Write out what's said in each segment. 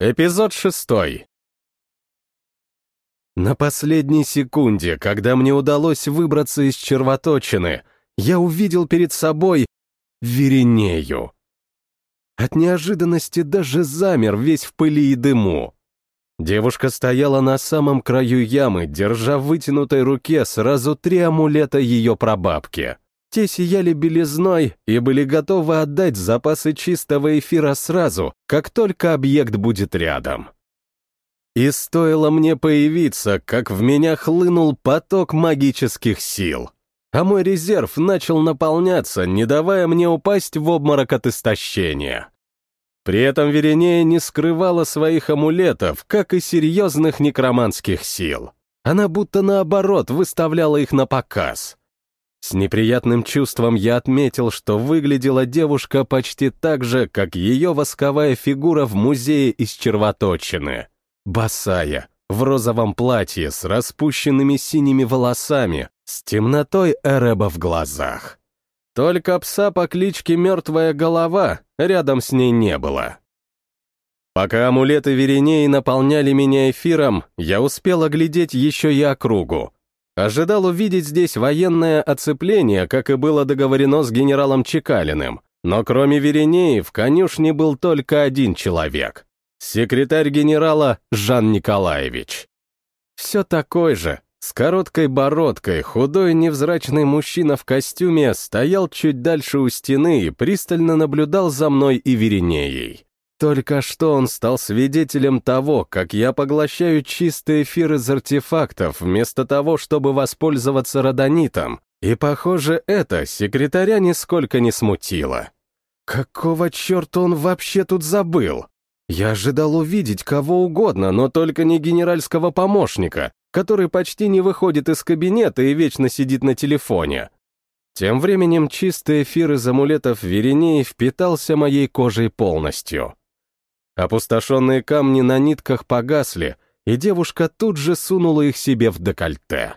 Эпизод шестой. На последней секунде, когда мне удалось выбраться из червоточины, я увидел перед собой Веринею. От неожиданности даже замер весь в пыли и дыму. Девушка стояла на самом краю ямы, держа в вытянутой руке сразу три амулета ее прабабки. Те сияли белизной и были готовы отдать запасы чистого эфира сразу, как только объект будет рядом. И стоило мне появиться, как в меня хлынул поток магических сил. А мой резерв начал наполняться, не давая мне упасть в обморок от истощения. При этом Веренея не скрывала своих амулетов, как и серьезных некроманских сил. Она будто наоборот выставляла их на показ — с неприятным чувством я отметил, что выглядела девушка почти так же, как ее восковая фигура в музее из червоточины. Босая, в розовом платье, с распущенными синими волосами, с темнотой Эреба в глазах. Только пса по кличке Мертвая Голова рядом с ней не было. Пока амулеты Веренеи наполняли меня эфиром, я успел оглядеть еще и округу, Ожидал увидеть здесь военное оцепление, как и было договорено с генералом Чекалиным, но кроме Веренеи в конюшне был только один человек — секретарь генерала Жан Николаевич. Все такой же, с короткой бородкой, худой невзрачный мужчина в костюме стоял чуть дальше у стены и пристально наблюдал за мной и Веренеей. Только что он стал свидетелем того, как я поглощаю чистый эфир из артефактов, вместо того, чтобы воспользоваться родонитом, и, похоже, это секретаря нисколько не смутило. Какого черта он вообще тут забыл? Я ожидал увидеть кого угодно, но только не генеральского помощника, который почти не выходит из кабинета и вечно сидит на телефоне. Тем временем чистый эфир из амулетов Веренеи впитался моей кожей полностью. Опустошенные камни на нитках погасли, и девушка тут же сунула их себе в декольте.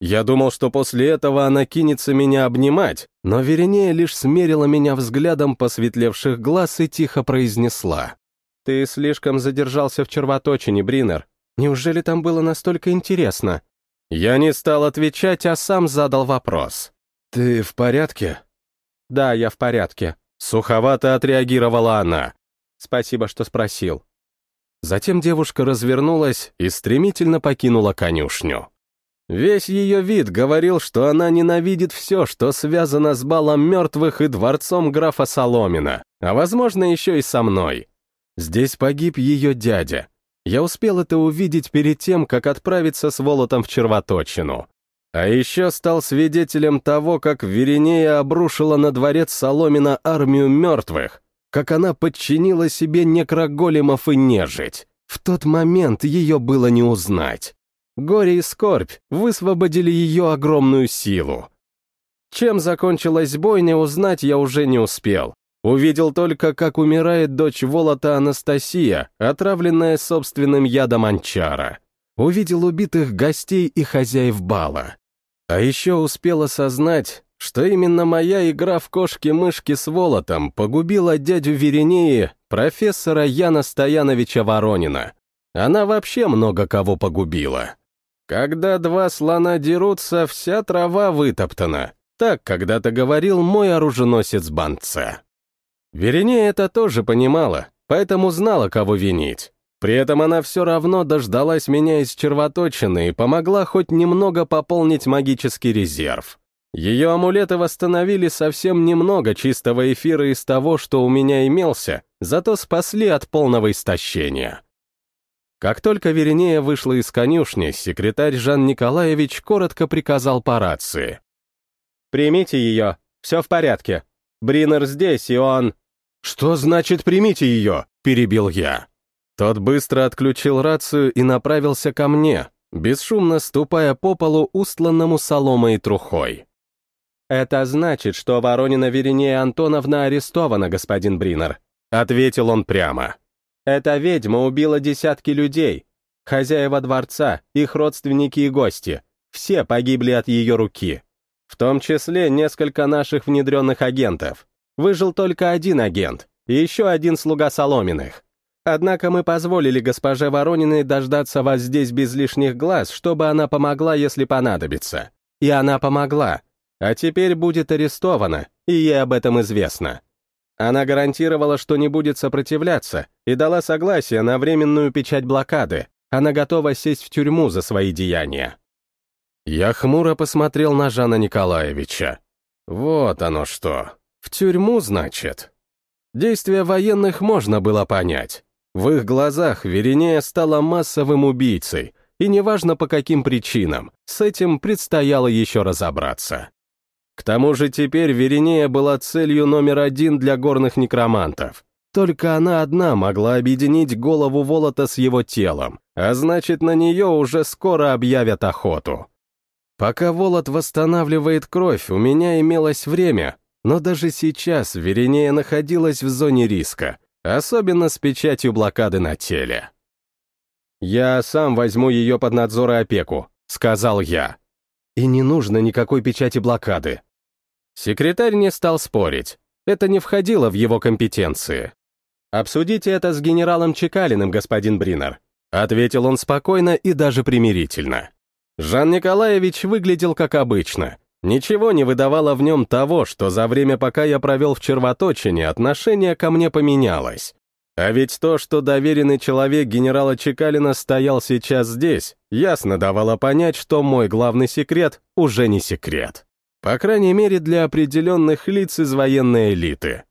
Я думал, что после этого она кинется меня обнимать, но Веренея лишь смерила меня взглядом посветлевших глаз и тихо произнесла. «Ты слишком задержался в червоточине, Бринер. Неужели там было настолько интересно?» Я не стал отвечать, а сам задал вопрос. «Ты в порядке?» «Да, я в порядке», — суховато отреагировала она. Спасибо, что спросил. Затем девушка развернулась и стремительно покинула конюшню. Весь ее вид говорил, что она ненавидит все, что связано с балом мертвых и дворцом графа Соломина, а, возможно, еще и со мной. Здесь погиб ее дядя. Я успел это увидеть перед тем, как отправиться с Волотом в червоточину. А еще стал свидетелем того, как Веринея обрушила на дворец Соломина армию мертвых, как она подчинила себе некроголемов и нежить. В тот момент ее было не узнать. Горе и скорбь высвободили ее огромную силу. Чем закончилась бойня, узнать я уже не успел. Увидел только, как умирает дочь Волота Анастасия, отравленная собственным ядом анчара. Увидел убитых гостей и хозяев бала. А еще успел осознать, что именно моя игра в кошки-мышки с Волотом погубила дядю Веренеи, профессора Яна Стояновича Воронина. Она вообще много кого погубила. Когда два слона дерутся, вся трава вытоптана. Так когда-то говорил мой оруженосец Банце. Веренея это тоже понимала, поэтому знала, кого винить. При этом она все равно дождалась меня из червоточины и помогла хоть немного пополнить магический резерв. Ее амулеты восстановили совсем немного чистого эфира из того, что у меня имелся, зато спасли от полного истощения. Как только Веренея вышла из конюшни, секретарь Жан Николаевич коротко приказал по рации. «Примите ее, все в порядке. Бринер здесь, и он...» «Что значит «примите ее»?» — перебил я. Тот быстро отключил рацию и направился ко мне, бесшумно ступая по полу, устланному соломой и трухой. «Это значит, что Воронина Веринея Антоновна арестована, господин Бринер», — ответил он прямо. «Эта ведьма убила десятки людей. Хозяева дворца, их родственники и гости. Все погибли от ее руки. В том числе несколько наших внедренных агентов. Выжил только один агент, и еще один слуга Соломиных. Однако мы позволили госпоже Ворониной дождаться вас здесь без лишних глаз, чтобы она помогла, если понадобится. И она помогла. А теперь будет арестована, и ей об этом известно. Она гарантировала, что не будет сопротивляться, и дала согласие на временную печать блокады. Она готова сесть в тюрьму за свои деяния. Я хмуро посмотрел на Жана Николаевича. Вот оно что. В тюрьму, значит? Действия военных можно было понять. В их глазах Веринея стала массовым убийцей, и неважно по каким причинам, с этим предстояло еще разобраться. К тому же теперь Веринея была целью номер один для горных некромантов. Только она одна могла объединить голову Волота с его телом, а значит, на нее уже скоро объявят охоту. Пока Волод восстанавливает кровь, у меня имелось время, но даже сейчас Веринея находилась в зоне риска, особенно с печатью блокады на теле. «Я сам возьму ее под надзор и опеку», — сказал я. «И не нужно никакой печати блокады». Секретарь не стал спорить. Это не входило в его компетенции. «Обсудите это с генералом Чекалиным, господин Бринер», — ответил он спокойно и даже примирительно. Жан Николаевич выглядел как обычно. Ничего не выдавало в нем того, что за время, пока я провел в червоточине, отношение ко мне поменялось. А ведь то, что доверенный человек генерала Чекалина стоял сейчас здесь, ясно давало понять, что мой главный секрет уже не секрет. По крайней мере, для определенных лиц из военной элиты.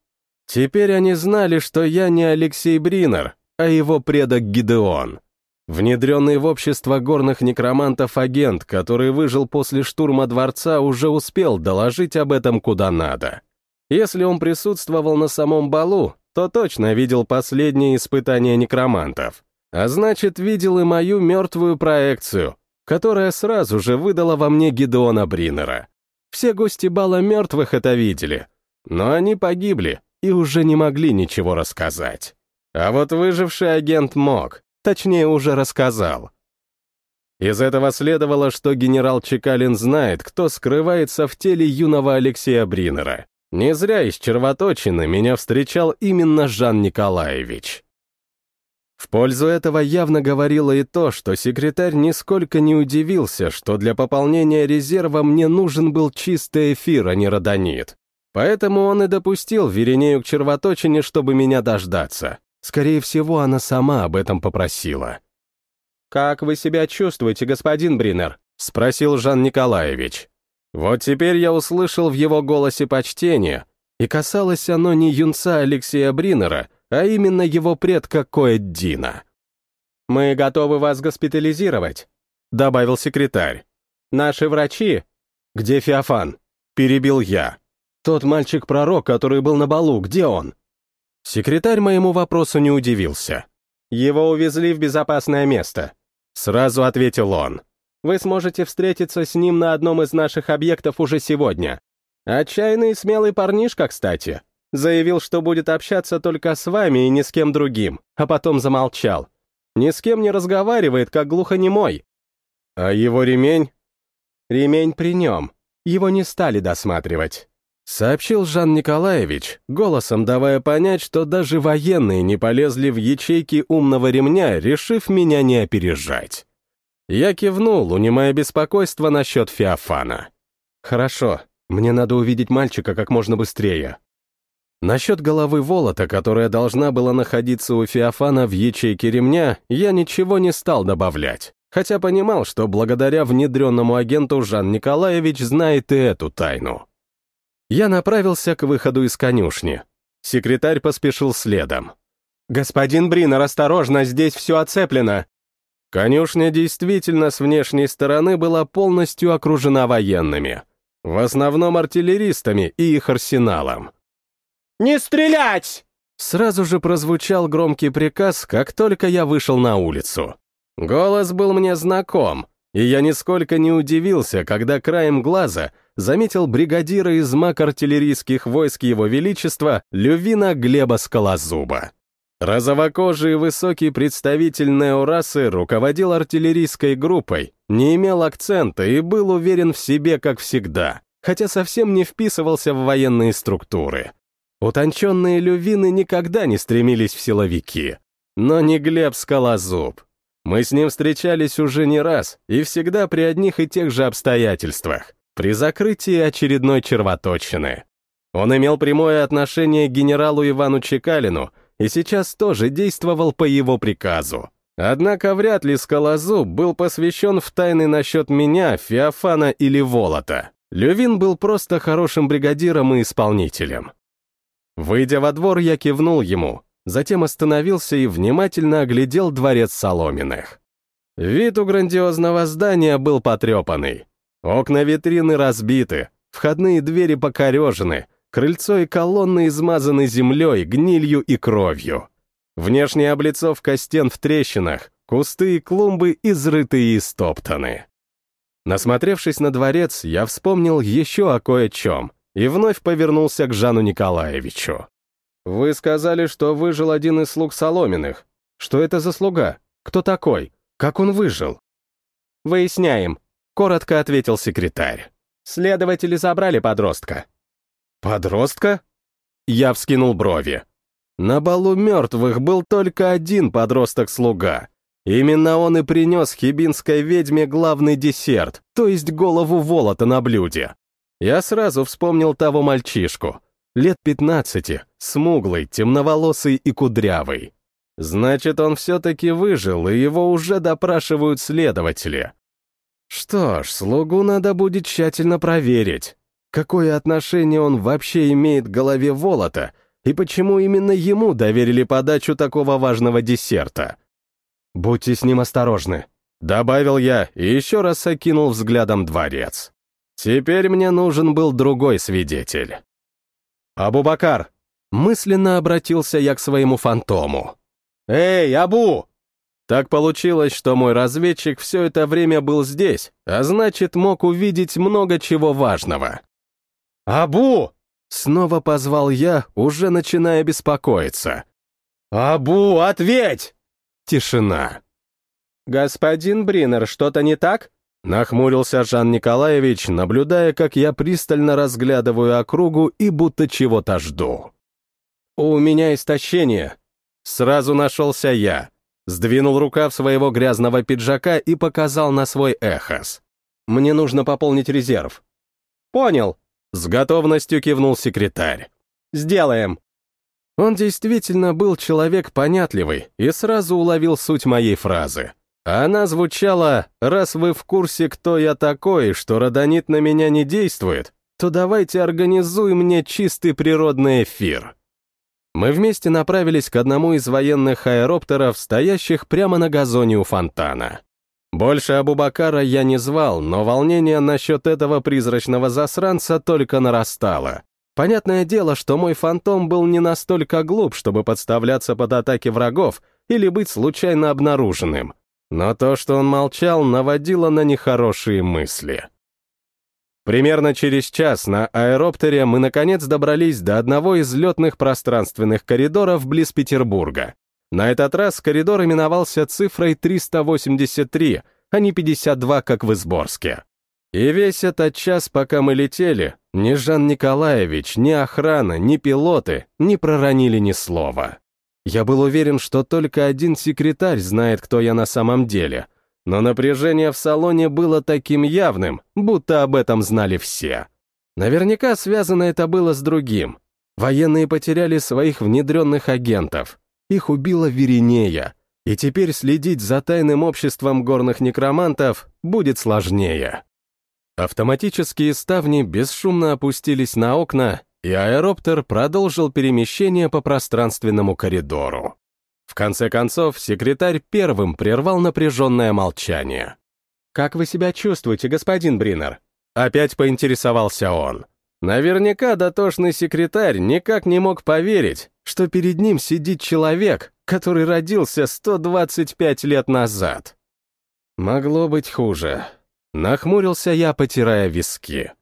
Теперь они знали, что я не Алексей Бринер, а его предок Гидеон. Внедренный в общество горных некромантов агент, который выжил после штурма дворца, уже успел доложить об этом куда надо. Если он присутствовал на самом балу, то точно видел последние испытания некромантов. А значит, видел и мою мертвую проекцию, которая сразу же выдала во мне Гидеона Бринера. Все гости бала мертвых это видели, но они погибли и уже не могли ничего рассказать. А вот выживший агент мог, Точнее, уже рассказал. Из этого следовало, что генерал Чекалин знает, кто скрывается в теле юного Алексея Бринера. Не зря из червоточины меня встречал именно Жан Николаевич. В пользу этого явно говорило и то, что секретарь нисколько не удивился, что для пополнения резерва мне нужен был чистый эфир, а не родонит. Поэтому он и допустил Веренею к червоточине, чтобы меня дождаться. Скорее всего, она сама об этом попросила. «Как вы себя чувствуете, господин Бринер?» — спросил Жан Николаевич. Вот теперь я услышал в его голосе почтение, и касалось оно не юнца Алексея Бринера, а именно его предка Коэддина. «Мы готовы вас госпитализировать», — добавил секретарь. «Наши врачи...» «Где Феофан?» — перебил я. «Тот мальчик-пророк, который был на балу, где он?» Секретарь моему вопросу не удивился. «Его увезли в безопасное место», — сразу ответил он. «Вы сможете встретиться с ним на одном из наших объектов уже сегодня. Отчаянный и смелый парнишка, кстати. Заявил, что будет общаться только с вами и ни с кем другим, а потом замолчал. Ни с кем не разговаривает, как глухонемой. А его ремень? Ремень при нем. Его не стали досматривать. Сообщил Жан Николаевич, голосом давая понять, что даже военные не полезли в ячейки умного ремня, решив меня не опережать. Я кивнул, унимая беспокойство насчет Феофана. «Хорошо, мне надо увидеть мальчика как можно быстрее». Насчет головы Волота, которая должна была находиться у Феофана в ячейке ремня, я ничего не стал добавлять, хотя понимал, что благодаря внедренному агенту Жан Николаевич знает и эту тайну. Я направился к выходу из конюшни. Секретарь поспешил следом. «Господин Бринер, осторожно, здесь все оцеплено!» Конюшня действительно с внешней стороны была полностью окружена военными. В основном артиллеристами и их арсеналом. «Не стрелять!» Сразу же прозвучал громкий приказ, как только я вышел на улицу. Голос был мне знаком, и я нисколько не удивился, когда краем глаза заметил бригадира из мак артиллерийских войск Его Величества Лювина Глеба Скалозуба. Розовокожий высокий представитель неорасы руководил артиллерийской группой, не имел акцента и был уверен в себе, как всегда, хотя совсем не вписывался в военные структуры. Утонченные лювины никогда не стремились в силовики. но не Глеб Скалозуб. Мы с ним встречались уже не раз и всегда при одних и тех же обстоятельствах, при закрытии очередной червоточины. Он имел прямое отношение к генералу Ивану Чекалину и сейчас тоже действовал по его приказу. Однако вряд ли Скалозуб был посвящен в тайны насчет меня, Феофана или Волота. Левин был просто хорошим бригадиром и исполнителем. Выйдя во двор, я кивнул ему, затем остановился и внимательно оглядел дворец Соломенных. Вид у грандиозного здания был потрепанный. Окна витрины разбиты, входные двери покорежены, крыльцо и колонны измазаны землей, гнилью и кровью. Внешняя облицовка стен в трещинах, кусты и клумбы изрыты и стоптаны. Насмотревшись на дворец, я вспомнил еще о кое-чем и вновь повернулся к Жану Николаевичу. «Вы сказали, что выжил один из слуг Соломенных. Что это за слуга? Кто такой? Как он выжил?» «Выясняем», — коротко ответил секретарь. «Следователи забрали подростка». «Подростка?» Я вскинул брови. На балу мертвых был только один подросток-слуга. Именно он и принес хибинской ведьме главный десерт, то есть голову волота на блюде. Я сразу вспомнил того мальчишку. Лет пятнадцати, смуглый, темноволосый и кудрявый. Значит, он все-таки выжил, и его уже допрашивают следователи. Что ж, слугу надо будет тщательно проверить. Какое отношение он вообще имеет к голове Волота, и почему именно ему доверили подачу такого важного десерта? «Будьте с ним осторожны», — добавил я и еще раз окинул взглядом дворец. Теперь мне нужен был другой свидетель. «Абу-Бакар!» — мысленно обратился я к своему фантому. «Эй, Абу!» Так получилось, что мой разведчик все это время был здесь, а значит, мог увидеть много чего важного. «Абу!» — снова позвал я, уже начиная беспокоиться. «Абу, ответь!» Тишина. «Господин Бринер, что-то не так?» Нахмурился Жан Николаевич, наблюдая, как я пристально разглядываю округу и будто чего-то жду. «У меня истощение». Сразу нашелся я. Сдвинул рукав своего грязного пиджака и показал на свой эхос. «Мне нужно пополнить резерв». «Понял», — с готовностью кивнул секретарь. «Сделаем». Он действительно был человек понятливый и сразу уловил суть моей фразы. Она звучала «Раз вы в курсе, кто я такой, что родонит на меня не действует, то давайте организуй мне чистый природный эфир». Мы вместе направились к одному из военных аэроптеров, стоящих прямо на газоне у фонтана. Больше Абубакара я не звал, но волнение насчет этого призрачного засранца только нарастало. Понятное дело, что мой фантом был не настолько глуп, чтобы подставляться под атаки врагов или быть случайно обнаруженным. Но то, что он молчал, наводило на нехорошие мысли. Примерно через час на аэроптере мы наконец добрались до одного из летных пространственных коридоров близ Петербурга. На этот раз коридор именовался цифрой 383, а не 52, как в Изборске. И весь этот час, пока мы летели, ни Жан Николаевич, ни охрана, ни пилоты не проронили ни слова. Я был уверен, что только один секретарь знает, кто я на самом деле, но напряжение в салоне было таким явным, будто об этом знали все. Наверняка связано это было с другим. Военные потеряли своих внедренных агентов. Их убила Веринея, и теперь следить за тайным обществом горных некромантов будет сложнее. Автоматические ставни бесшумно опустились на окна, и аэроптер продолжил перемещение по пространственному коридору. В конце концов, секретарь первым прервал напряженное молчание. «Как вы себя чувствуете, господин Бринер?» Опять поинтересовался он. Наверняка дотошный секретарь никак не мог поверить, что перед ним сидит человек, который родился 125 лет назад. Могло быть хуже. Нахмурился я, потирая виски.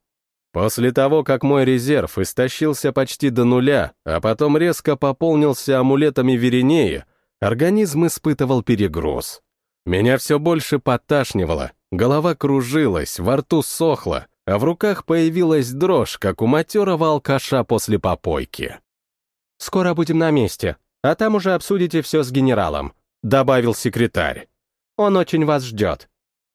После того, как мой резерв истощился почти до нуля, а потом резко пополнился амулетами Веринеи, организм испытывал перегруз. Меня все больше поташнивало, голова кружилась, во рту сохла, а в руках появилась дрожь, как у матерого алкаша после попойки. «Скоро будем на месте», а там уже обсудите все с генералом», — добавил секретарь. «Он очень вас ждет.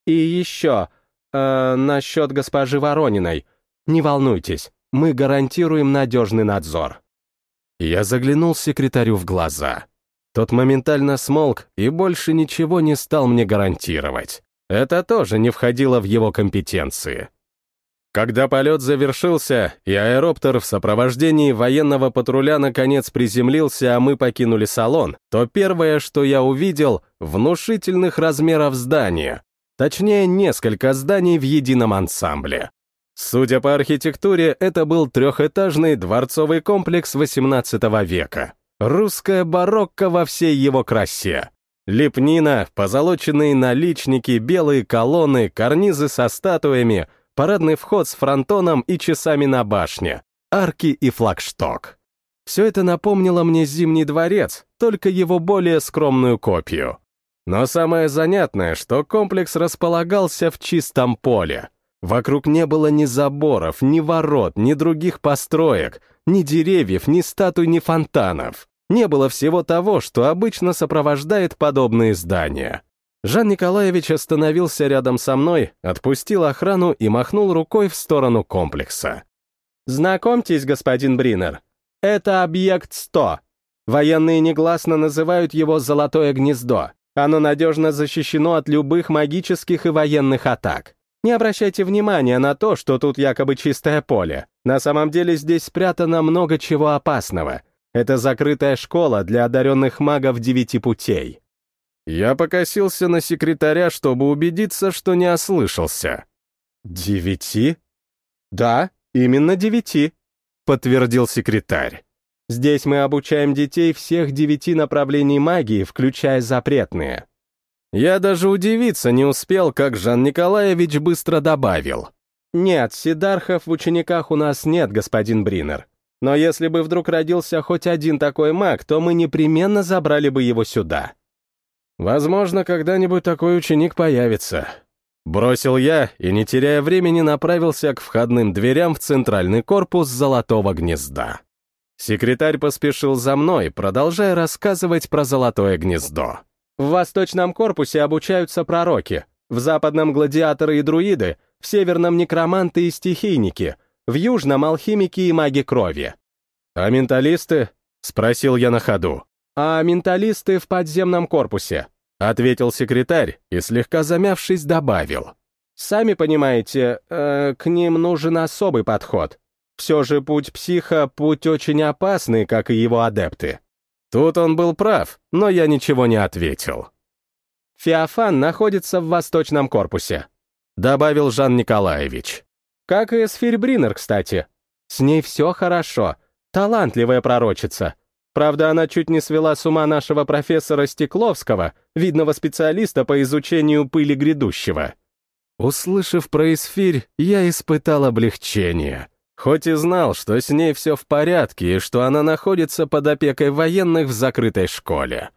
И еще, э, насчет госпожи Ворониной. Не волнуйтесь, мы гарантируем надежный надзор». Я заглянул секретарю в глаза. Тот моментально смолк и больше ничего не стал мне гарантировать. Это тоже не входило в его компетенции. Когда полет завершился, и аэроптер в сопровождении военного патруля наконец приземлился, а мы покинули салон, то первое, что я увидел — внушительных размеров здания. Точнее, несколько зданий в едином ансамбле. Судя по архитектуре, это был трехэтажный дворцовый комплекс XVIII века. Русская барокко во всей его красе. Лепнина, позолоченные наличники, белые колонны, карнизы со статуями — парадный вход с фронтоном и часами на башне, арки и флагшток. Все это напомнило мне Зимний дворец, только его более скромную копию. Но самое занятное, что комплекс располагался в чистом поле. Вокруг не было ни заборов, ни ворот, ни других построек, ни деревьев, ни статуй, ни фонтанов. Не было всего того, что обычно сопровождает подобные здания. Жан Николаевич остановился рядом со мной, отпустил охрану и махнул рукой в сторону комплекса. «Знакомьтесь, господин Бринер, это объект 100. Военные негласно называют его «золотое гнездо». Оно надежно защищено от любых магических и военных атак. Не обращайте внимания на то, что тут якобы чистое поле. На самом деле здесь спрятано много чего опасного. Это закрытая школа для одаренных магов девяти путей. Я покосился на секретаря, чтобы убедиться, что не ослышался. «Девяти?» «Да, именно девяти», — подтвердил секретарь. «Здесь мы обучаем детей всех девяти направлений магии, включая запретные». Я даже удивиться не успел, как Жан Николаевич быстро добавил. «Нет, сидархов в учениках у нас нет, господин Бринер. Но если бы вдруг родился хоть один такой маг, то мы непременно забрали бы его сюда». Возможно, когда-нибудь такой ученик появится. Бросил я и, не теряя времени, направился к входным дверям в центральный корпус золотого гнезда. Секретарь поспешил за мной, продолжая рассказывать про золотое гнездо. В восточном корпусе обучаются пророки, в западном — гладиаторы и друиды, в северном — некроманты и стихийники, в южном — алхимики и маги крови. «А менталисты?» — спросил я на ходу. «А менталисты в подземном корпусе», — ответил секретарь и, слегка замявшись, добавил. «Сами понимаете, э, к ним нужен особый подход. Все же путь психа — путь очень опасный, как и его адепты». Тут он был прав, но я ничего не ответил. «Феофан находится в восточном корпусе», — добавил Жан Николаевич. «Как и Сфирь кстати. С ней все хорошо, талантливая пророчица, Правда, она чуть не свела с ума нашего профессора Стекловского, видного специалиста по изучению пыли грядущего. Услышав про эсфирь, я испытал облегчение. Хоть и знал, что с ней все в порядке и что она находится под опекой военных в закрытой школе.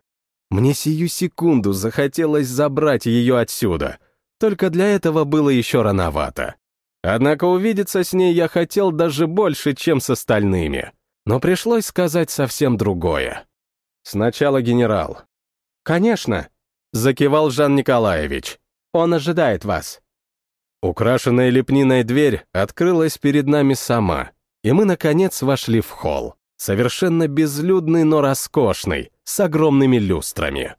Мне сию секунду захотелось забрать ее отсюда, только для этого было еще рановато. Однако увидеться с ней я хотел даже больше, чем с остальными но пришлось сказать совсем другое. Сначала генерал. «Конечно», — закивал Жан Николаевич. «Он ожидает вас». Украшенная лепниной дверь открылась перед нами сама, и мы, наконец, вошли в холл, совершенно безлюдный, но роскошный, с огромными люстрами.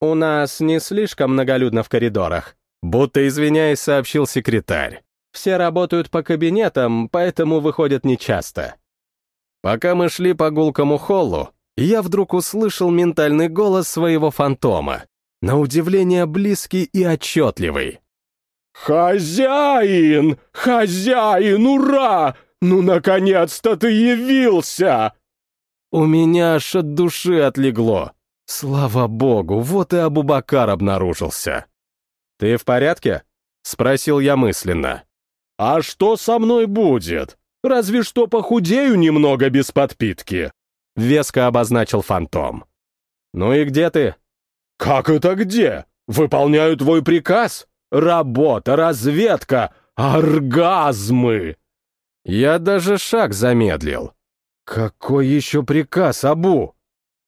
«У нас не слишком многолюдно в коридорах», будто извиняясь, сообщил секретарь. «Все работают по кабинетам, поэтому выходят нечасто». Пока мы шли по гулкому холлу, я вдруг услышал ментальный голос своего фантома, на удивление близкий и отчетливый. «Хозяин! Хозяин! Ура! Ну, наконец-то ты явился!» У меня аж от души отлегло. Слава богу, вот и Абубакар обнаружился. «Ты в порядке?» — спросил я мысленно. «А что со мной будет?» Разве что похудею немного без подпитки», — веско обозначил фантом. «Ну и где ты?» «Как это где? Выполняю твой приказ? Работа, разведка, оргазмы!» Я даже шаг замедлил. «Какой еще приказ, Абу?»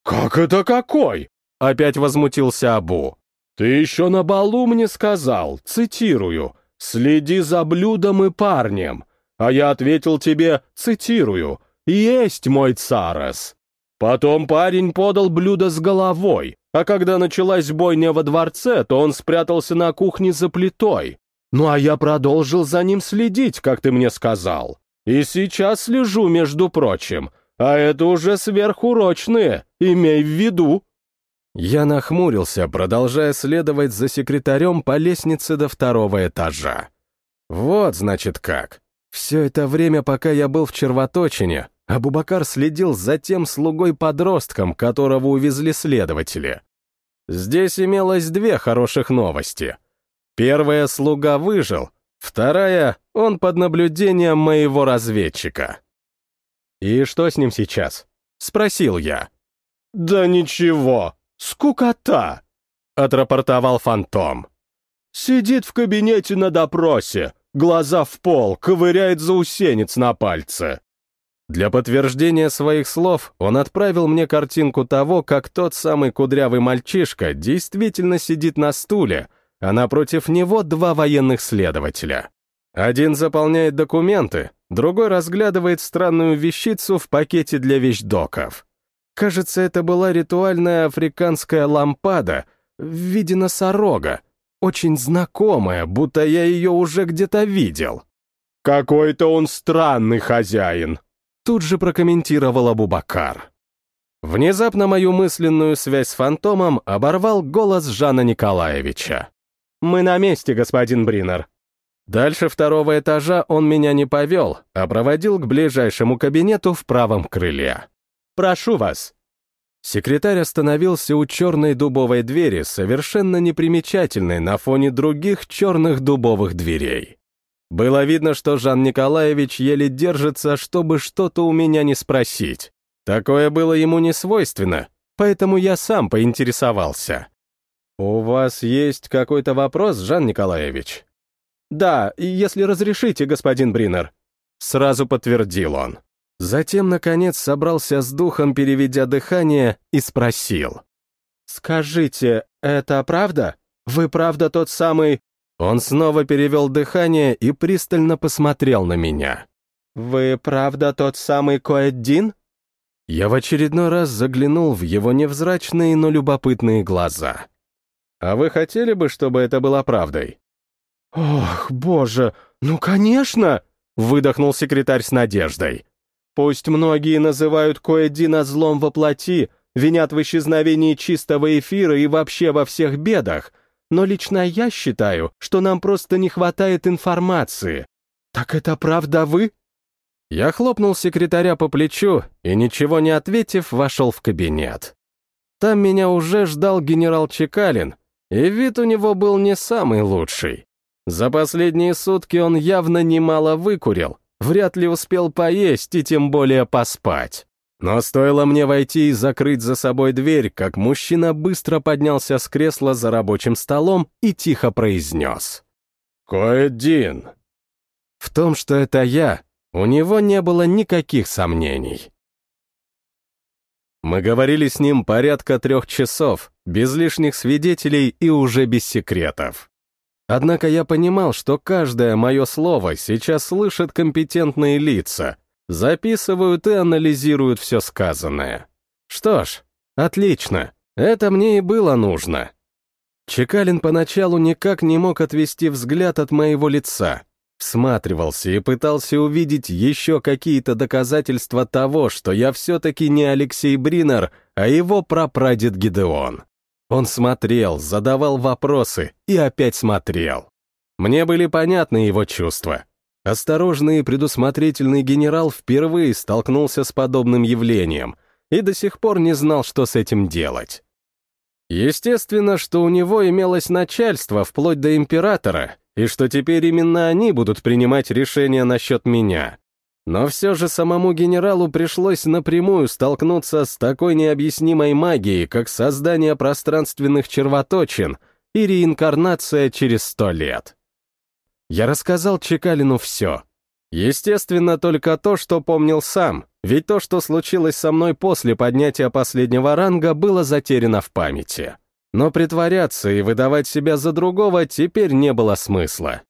«Как это какой?» — опять возмутился Абу. «Ты еще на балу мне сказал, цитирую, «Следи за блюдом и парнем», а я ответил тебе, цитирую, «Есть мой царес». Потом парень подал блюдо с головой, а когда началась бойня во дворце, то он спрятался на кухне за плитой. Ну а я продолжил за ним следить, как ты мне сказал. И сейчас слежу, между прочим. А это уже сверхурочные, имей в виду. Я нахмурился, продолжая следовать за секретарем по лестнице до второго этажа. Вот, значит, как. Все это время, пока я был в червоточине, Абубакар следил за тем слугой-подростком, которого увезли следователи. Здесь имелось две хороших новости. Первая — слуга выжил, вторая — он под наблюдением моего разведчика. «И что с ним сейчас?» — спросил я. «Да ничего, скукота», — отрапортовал фантом. «Сидит в кабинете на допросе, глаза в пол, ковыряет заусенец на пальце». Для подтверждения своих слов он отправил мне картинку того, как тот самый кудрявый мальчишка действительно сидит на стуле, а напротив него два военных следователя. Один заполняет документы, другой разглядывает странную вещицу в пакете для вещдоков. Кажется, это была ритуальная африканская лампада в виде носорога, очень знакомая, будто я ее уже где-то видел. «Какой-то он странный хозяин», тут же прокомментировал Абубакар. Внезапно мою мысленную связь с фантомом оборвал голос Жана Николаевича. «Мы на месте, господин Бринер». Дальше второго этажа он меня не повел, а проводил к ближайшему кабинету в правом крыле. «Прошу вас». Секретарь остановился у черной дубовой двери, совершенно непримечательной на фоне других черных дубовых дверей. Было видно, что Жан Николаевич еле держится, чтобы что-то у меня не спросить. Такое было ему не свойственно, поэтому я сам поинтересовался. «У вас есть какой-то вопрос, Жан Николаевич?» «Да, если разрешите, господин Бринер», — сразу подтвердил он. Затем, наконец, собрался с духом, переведя дыхание, и спросил. «Скажите, это правда? Вы правда тот самый он снова перевел дыхание и пристально посмотрел на меня. «Вы правда тот самый Коэддин?» Я в очередной раз заглянул в его невзрачные, но любопытные глаза. «А вы хотели бы, чтобы это было правдой?» «Ох, боже, ну конечно!» — выдохнул секретарь с надеждой. «Пусть многие называют Коэддина злом во плоти, винят в исчезновении чистого эфира и вообще во всех бедах, но лично я считаю, что нам просто не хватает информации. Так это правда вы?» Я хлопнул секретаря по плечу и, ничего не ответив, вошел в кабинет. Там меня уже ждал генерал Чекалин, и вид у него был не самый лучший. За последние сутки он явно немало выкурил, вряд ли успел поесть и тем более поспать. Но стоило мне войти и закрыть за собой дверь, как мужчина быстро поднялся с кресла за рабочим столом и тихо произнес. «Коэдин». В том, что это я, у него не было никаких сомнений. Мы говорили с ним порядка трех часов, без лишних свидетелей и уже без секретов. Однако я понимал, что каждое мое слово сейчас слышат компетентные лица, записывают и анализируют все сказанное. Что ж, отлично, это мне и было нужно. Чекалин поначалу никак не мог отвести взгляд от моего лица, всматривался и пытался увидеть еще какие-то доказательства того, что я все-таки не Алексей Бринер, а его прапрадед Гидеон. Он смотрел, задавал вопросы и опять смотрел. Мне были понятны его чувства, Осторожный и предусмотрительный генерал впервые столкнулся с подобным явлением и до сих пор не знал, что с этим делать. Естественно, что у него имелось начальство вплоть до императора, и что теперь именно они будут принимать решения насчет меня. Но все же самому генералу пришлось напрямую столкнуться с такой необъяснимой магией, как создание пространственных червоточин и реинкарнация через сто лет. Я рассказал Чекалину все. Естественно, только то, что помнил сам, ведь то, что случилось со мной после поднятия последнего ранга, было затеряно в памяти. Но притворяться и выдавать себя за другого теперь не было смысла.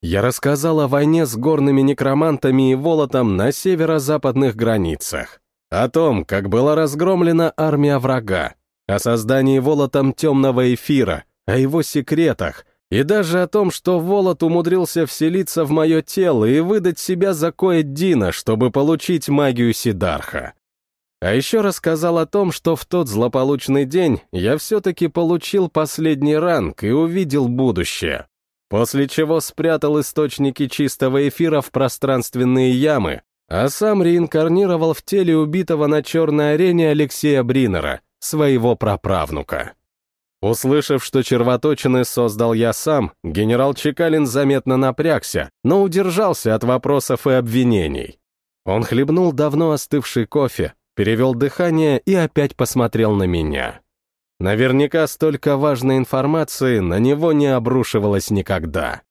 Я рассказал о войне с горными некромантами и волотом на северо-западных границах, о том, как была разгромлена армия врага, о создании волотом темного эфира, о его секретах, и даже о том, что Волод умудрился вселиться в мое тело и выдать себя за Коэддина, чтобы получить магию Сидарха. А еще рассказал о том, что в тот злополучный день я все-таки получил последний ранг и увидел будущее. После чего спрятал источники чистого эфира в пространственные ямы, а сам реинкарнировал в теле убитого на черной арене Алексея Бринера, своего праправнука. Услышав, что червоточины создал я сам, генерал Чекалин заметно напрягся, но удержался от вопросов и обвинений. Он хлебнул давно остывший кофе, перевел дыхание и опять посмотрел на меня. Наверняка столько важной информации на него не обрушивалось никогда.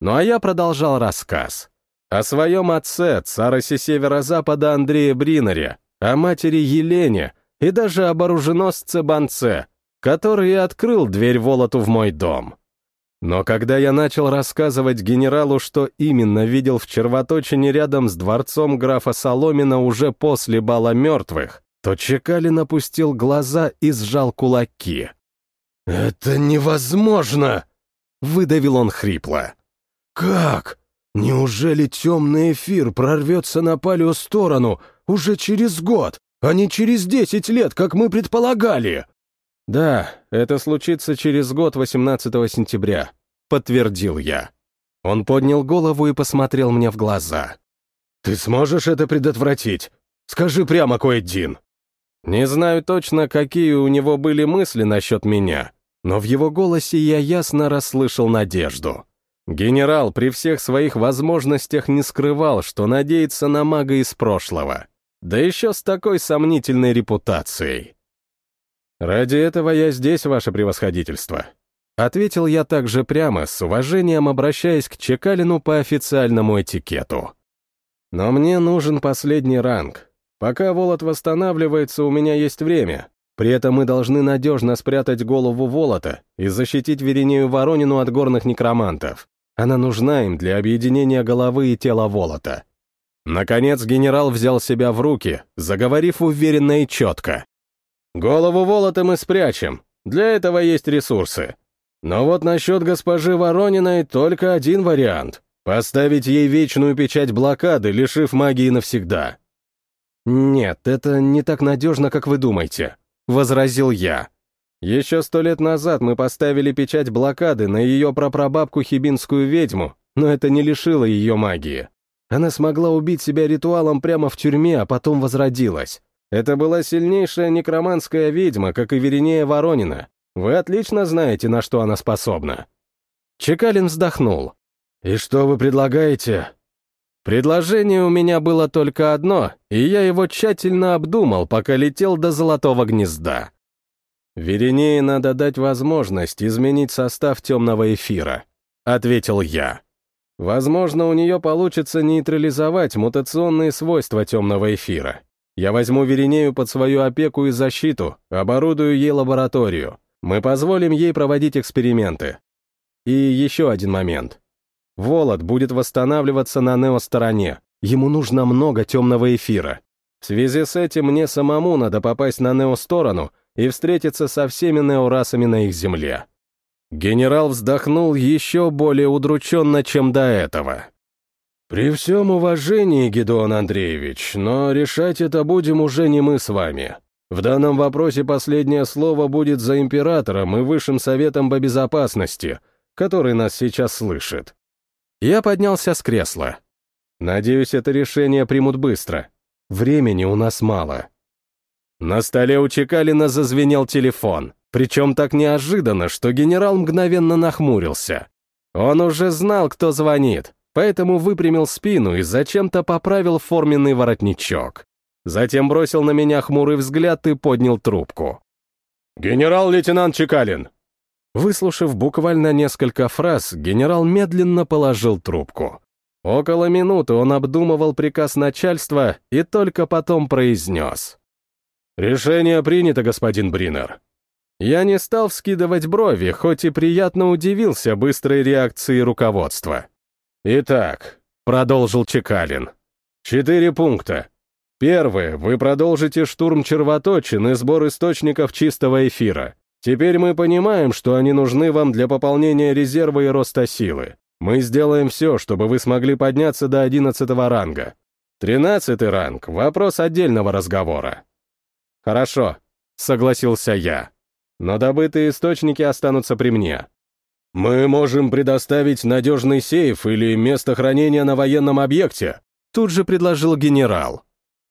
Ну а я продолжал рассказ. О своем отце, царосе Северо-Запада Андрея Бринере, о матери Елене и даже об оруженосце Банце, который открыл дверь Волоту в мой дом. Но когда я начал рассказывать генералу, что именно видел в червоточине рядом с дворцом графа Соломина уже после бала мертвых, то Чекалин опустил глаза и сжал кулаки. «Это невозможно!» — выдавил он хрипло. «Как? Неужели темный эфир прорвется на палео сторону уже через год, а не через десять лет, как мы предполагали?» «Да, это случится через год 18 сентября», — подтвердил я. Он поднял голову и посмотрел мне в глаза. «Ты сможешь это предотвратить? Скажи прямо, Коэддин». Не знаю точно, какие у него были мысли насчет меня, но в его голосе я ясно расслышал надежду. Генерал при всех своих возможностях не скрывал, что надеется на мага из прошлого, да еще с такой сомнительной репутацией. «Ради этого я здесь, ваше превосходительство», — ответил я также прямо, с уважением обращаясь к Чекалину по официальному этикету. «Но мне нужен последний ранг. Пока Волод восстанавливается, у меня есть время. При этом мы должны надежно спрятать голову Волота и защитить Веринею Воронину от горных некромантов. Она нужна им для объединения головы и тела Волота». Наконец генерал взял себя в руки, заговорив уверенно и четко. Голову Волота мы спрячем, для этого есть ресурсы. Но вот насчет госпожи Ворониной только один вариант — поставить ей вечную печать блокады, лишив магии навсегда. «Нет, это не так надежно, как вы думаете», — возразил я. «Еще сто лет назад мы поставили печать блокады на ее прапрабабку хибинскую ведьму, но это не лишило ее магии. Она смогла убить себя ритуалом прямо в тюрьме, а потом возродилась. Это была сильнейшая некроманская ведьма, как и Веринея Воронина. Вы отлично знаете, на что она способна». Чекалин вздохнул. «И что вы предлагаете?» Предложение у меня было только одно, и я его тщательно обдумал, пока летел до Золотого гнезда. «Веринее надо дать возможность изменить состав темного эфира», — ответил я. «Возможно, у нее получится нейтрализовать мутационные свойства темного эфира. Я возьму Веринею под свою опеку и защиту, оборудую ей лабораторию. Мы позволим ей проводить эксперименты. И еще один момент. Волод будет восстанавливаться на Нео-стороне. Ему нужно много темного эфира. В связи с этим мне самому надо попасть на Нео-сторону и встретиться со всеми неорасами на их земле. Генерал вздохнул еще более удрученно, чем до этого. «При всем уважении, Гедеон Андреевич, но решать это будем уже не мы с вами. В данном вопросе последнее слово будет за императором и Высшим Советом по Безопасности, который нас сейчас слышит». Я поднялся с кресла. Надеюсь, это решение примут быстро. Времени у нас мало. На столе у Чекалина зазвенел телефон, причем так неожиданно, что генерал мгновенно нахмурился. Он уже знал, кто звонит, поэтому выпрямил спину и зачем-то поправил форменный воротничок. Затем бросил на меня хмурый взгляд и поднял трубку. «Генерал-лейтенант Чекалин!» Выслушав буквально несколько фраз, генерал медленно положил трубку. Около минуты он обдумывал приказ начальства и только потом произнес. «Решение принято, господин Бринер». Я не стал вскидывать брови, хоть и приятно удивился быстрой реакции руководства. «Итак», — продолжил Чекалин, — «четыре пункта. Первое, вы продолжите штурм червоточин и сбор источников чистого эфира. Теперь мы понимаем, что они нужны вам для пополнения резерва и роста силы. Мы сделаем все, чтобы вы смогли подняться до одиннадцатого ранга. Тринадцатый ранг — вопрос отдельного разговора. Хорошо, согласился я. Но добытые источники останутся при мне. Мы можем предоставить надежный сейф или место хранения на военном объекте, тут же предложил генерал.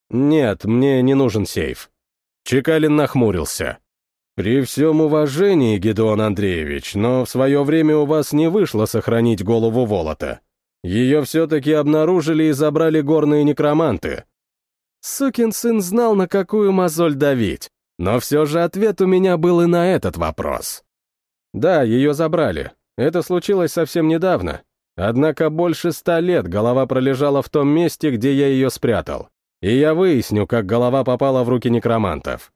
Нет, мне не нужен сейф. Чекалин нахмурился. «При всем уважении, Гедеон Андреевич, но в свое время у вас не вышло сохранить голову Волота. Ее все-таки обнаружили и забрали горные некроманты». Сукин сын знал, на какую мозоль давить, но все же ответ у меня был и на этот вопрос. Да, ее забрали. Это случилось совсем недавно. Однако больше ста лет голова пролежала в том месте, где я ее спрятал. И я выясню, как голова попала в руки некромантов.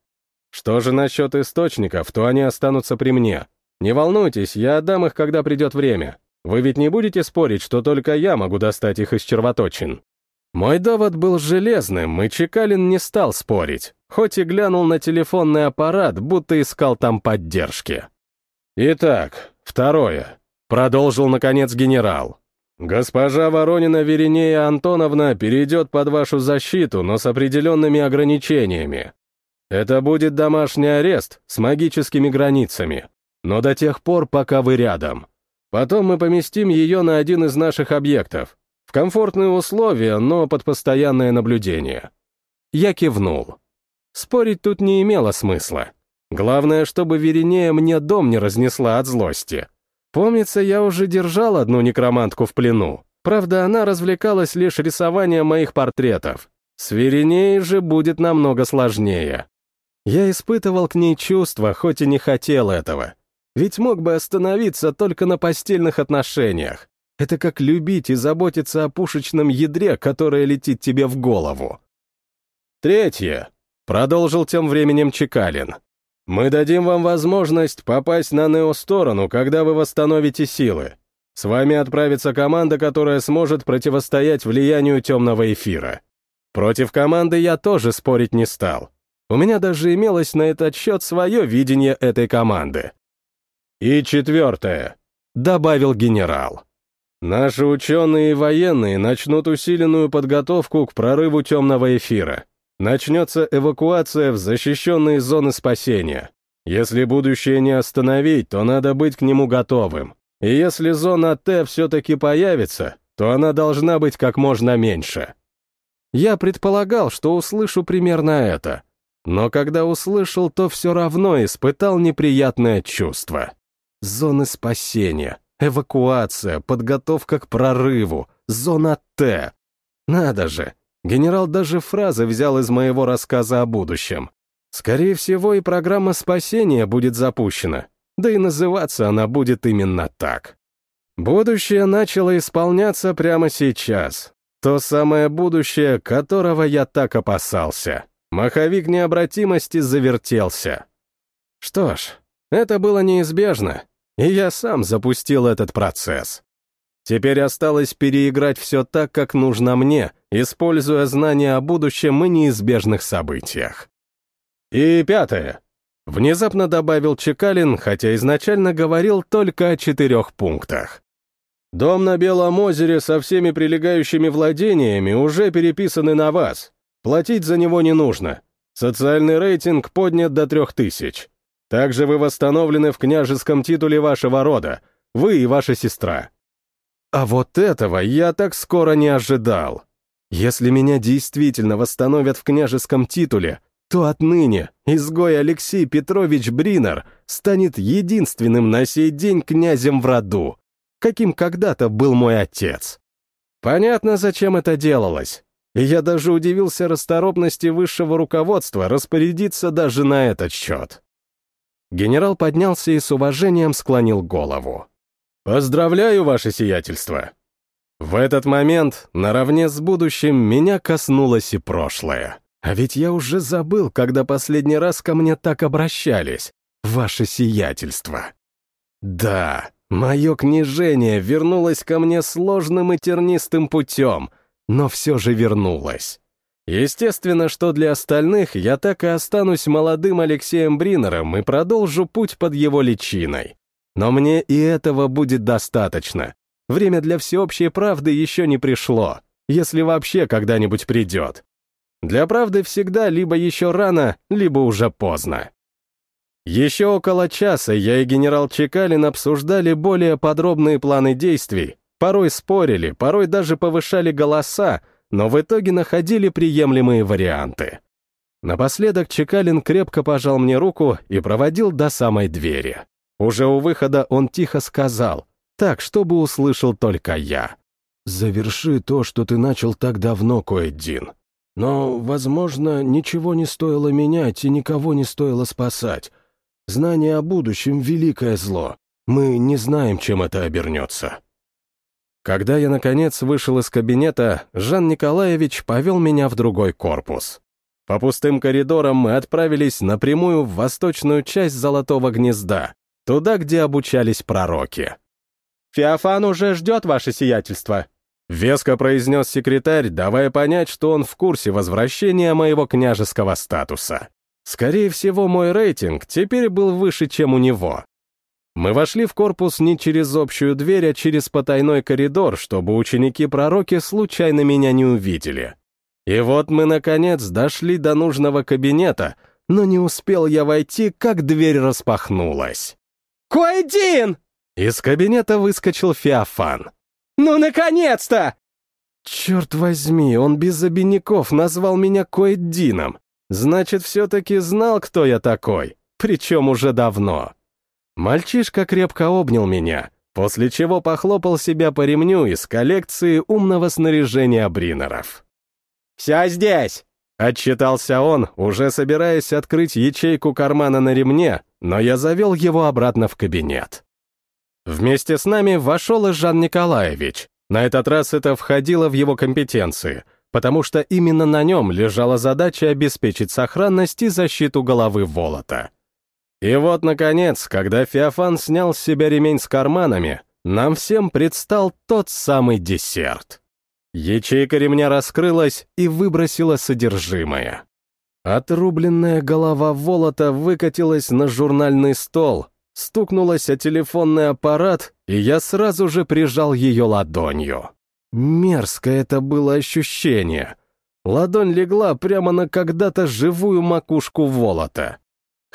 Что же насчет источников, то они останутся при мне. Не волнуйтесь, я отдам их, когда придет время. Вы ведь не будете спорить, что только я могу достать их из червоточин?» Мой довод был железным, и Чекалин не стал спорить, хоть и глянул на телефонный аппарат, будто искал там поддержки. «Итак, второе», — продолжил, наконец, генерал. «Госпожа Воронина Веринея Антоновна перейдет под вашу защиту, но с определенными ограничениями. Это будет домашний арест с магическими границами, но до тех пор, пока вы рядом. Потом мы поместим ее на один из наших объектов. В комфортные условия, но под постоянное наблюдение. Я кивнул. Спорить тут не имело смысла. Главное, чтобы Веринея мне дом не разнесла от злости. Помнится, я уже держал одну некромантку в плену. Правда, она развлекалась лишь рисованием моих портретов. С Веринеей же будет намного сложнее. Я испытывал к ней чувства, хоть и не хотел этого. Ведь мог бы остановиться только на постельных отношениях. Это как любить и заботиться о пушечном ядре, которое летит тебе в голову. Третье. Продолжил тем временем Чекалин. Мы дадим вам возможность попасть на Нео-сторону, когда вы восстановите силы. С вами отправится команда, которая сможет противостоять влиянию темного эфира. Против команды я тоже спорить не стал. У меня даже имелось на этот счет свое видение этой команды. «И четвертое», — добавил генерал. «Наши ученые и военные начнут усиленную подготовку к прорыву темного эфира. Начнется эвакуация в защищенные зоны спасения. Если будущее не остановить, то надо быть к нему готовым. И если зона Т все-таки появится, то она должна быть как можно меньше». Я предполагал, что услышу примерно это — но когда услышал, то все равно испытал неприятное чувство. Зоны спасения, эвакуация, подготовка к прорыву, зона Т. Надо же, генерал даже фразы взял из моего рассказа о будущем. Скорее всего, и программа спасения будет запущена, да и называться она будет именно так. Будущее начало исполняться прямо сейчас. То самое будущее, которого я так опасался. Маховик необратимости завертелся. Что ж, это было неизбежно, и я сам запустил этот процесс. Теперь осталось переиграть все так, как нужно мне, используя знания о будущем и неизбежных событиях. И пятое. Внезапно добавил Чекалин, хотя изначально говорил только о четырех пунктах. Дом на Белом озере со всеми прилегающими владениями уже переписаны на вас, Платить за него не нужно. Социальный рейтинг поднят до трех тысяч. Также вы восстановлены в княжеском титуле вашего рода, вы и ваша сестра. А вот этого я так скоро не ожидал. Если меня действительно восстановят в княжеском титуле, то отныне изгой Алексей Петрович Бринер станет единственным на сей день князем в роду, каким когда-то был мой отец. Понятно, зачем это делалось. И я даже удивился расторопности высшего руководства распорядиться даже на этот счет. Генерал поднялся и с уважением склонил голову. «Поздравляю, ваше сиятельство!» В этот момент, наравне с будущим, меня коснулось и прошлое. А ведь я уже забыл, когда последний раз ко мне так обращались. Ваше сиятельство. Да, мое княжение вернулось ко мне сложным и тернистым путем, но все же вернулось. Естественно, что для остальных я так и останусь молодым Алексеем Бринером и продолжу путь под его личиной. Но мне и этого будет достаточно. Время для всеобщей правды еще не пришло, если вообще когда-нибудь придет. Для правды всегда либо еще рано, либо уже поздно. Еще около часа я и генерал Чекалин обсуждали более подробные планы действий, порой спорили, порой даже повышали голоса, но в итоге находили приемлемые варианты. Напоследок Чекалин крепко пожал мне руку и проводил до самой двери. Уже у выхода он тихо сказал, так, чтобы услышал только я. «Заверши то, что ты начал так давно, Коэддин. Но, возможно, ничего не стоило менять и никого не стоило спасать. Знание о будущем — великое зло. Мы не знаем, чем это обернется». Когда я, наконец, вышел из кабинета, Жан Николаевич повел меня в другой корпус. По пустым коридорам мы отправились напрямую в восточную часть Золотого гнезда, туда, где обучались пророки. «Феофан уже ждет ваше сиятельство», — веско произнес секретарь, давая понять, что он в курсе возвращения моего княжеского статуса. Скорее всего, мой рейтинг теперь был выше, чем у него. Мы вошли в корпус не через общую дверь, а через потайной коридор, чтобы ученики-пророки случайно меня не увидели. И вот мы, наконец, дошли до нужного кабинета, но не успел я войти, как дверь распахнулась. «Куайдин!» Из кабинета выскочил Феофан. «Ну, наконец-то!» Черт возьми, он без обиняков назвал меня Коэддином. Значит, все-таки знал, кто я такой, причем уже давно. Мальчишка крепко обнял меня, после чего похлопал себя по ремню из коллекции умного снаряжения Бринеров. «Вся здесь!» — отчитался он, уже собираясь открыть ячейку кармана на ремне, но я завел его обратно в кабинет. Вместе с нами вошел и Жан Николаевич. На этот раз это входило в его компетенции, потому что именно на нем лежала задача обеспечить сохранность и защиту головы Волота. И вот, наконец, когда Феофан снял с себя ремень с карманами, нам всем предстал тот самый десерт. Ячейка ремня раскрылась и выбросила содержимое. Отрубленная голова Волота выкатилась на журнальный стол, стукнулась о телефонный аппарат, и я сразу же прижал ее ладонью. Мерзкое это было ощущение. Ладонь легла прямо на когда-то живую макушку Волота.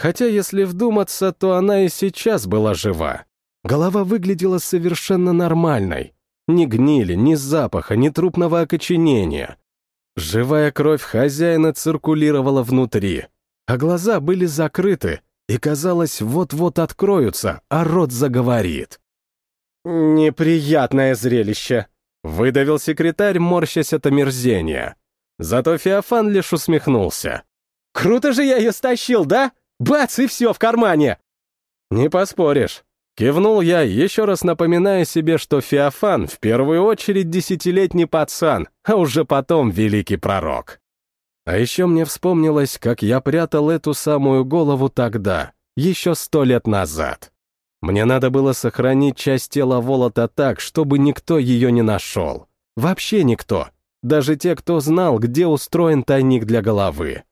Хотя, если вдуматься, то она и сейчас была жива. Голова выглядела совершенно нормальной. Ни гнили, ни запаха, ни трупного окоченения. Живая кровь хозяина циркулировала внутри, а глаза были закрыты, и, казалось, вот-вот откроются, а рот заговорит. «Неприятное зрелище», — выдавил секретарь, морщась от омерзения. Зато Феофан лишь усмехнулся. «Круто же я ее стащил, да?» Бац, и все в кармане!» «Не поспоришь». Кивнул я, еще раз напоминая себе, что Феофан в первую очередь десятилетний пацан, а уже потом великий пророк. А еще мне вспомнилось, как я прятал эту самую голову тогда, еще сто лет назад. Мне надо было сохранить часть тела Волота так, чтобы никто ее не нашел. Вообще никто. Даже те, кто знал, где устроен тайник для головы.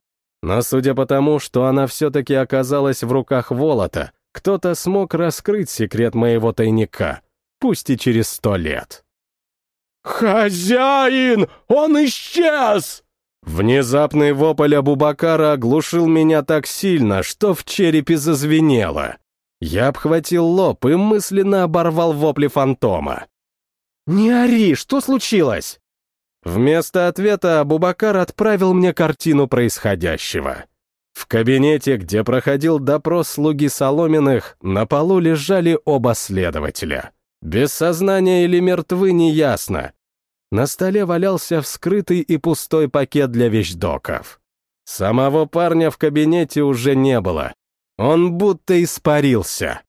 Но судя по тому, что она все-таки оказалась в руках Волота, кто-то смог раскрыть секрет моего тайника, пусть и через сто лет. «Хозяин! Он исчез!» Внезапный вопль Абубакара оглушил меня так сильно, что в черепе зазвенело. Я обхватил лоб и мысленно оборвал вопли фантома. «Не ори, что случилось?» Вместо ответа Абубакар отправил мне картину происходящего. В кабинете, где проходил допрос слуги Соломенных, на полу лежали оба следователя. Без сознания или мертвы, неясно. На столе валялся вскрытый и пустой пакет для вещдоков. Самого парня в кабинете уже не было. Он будто испарился.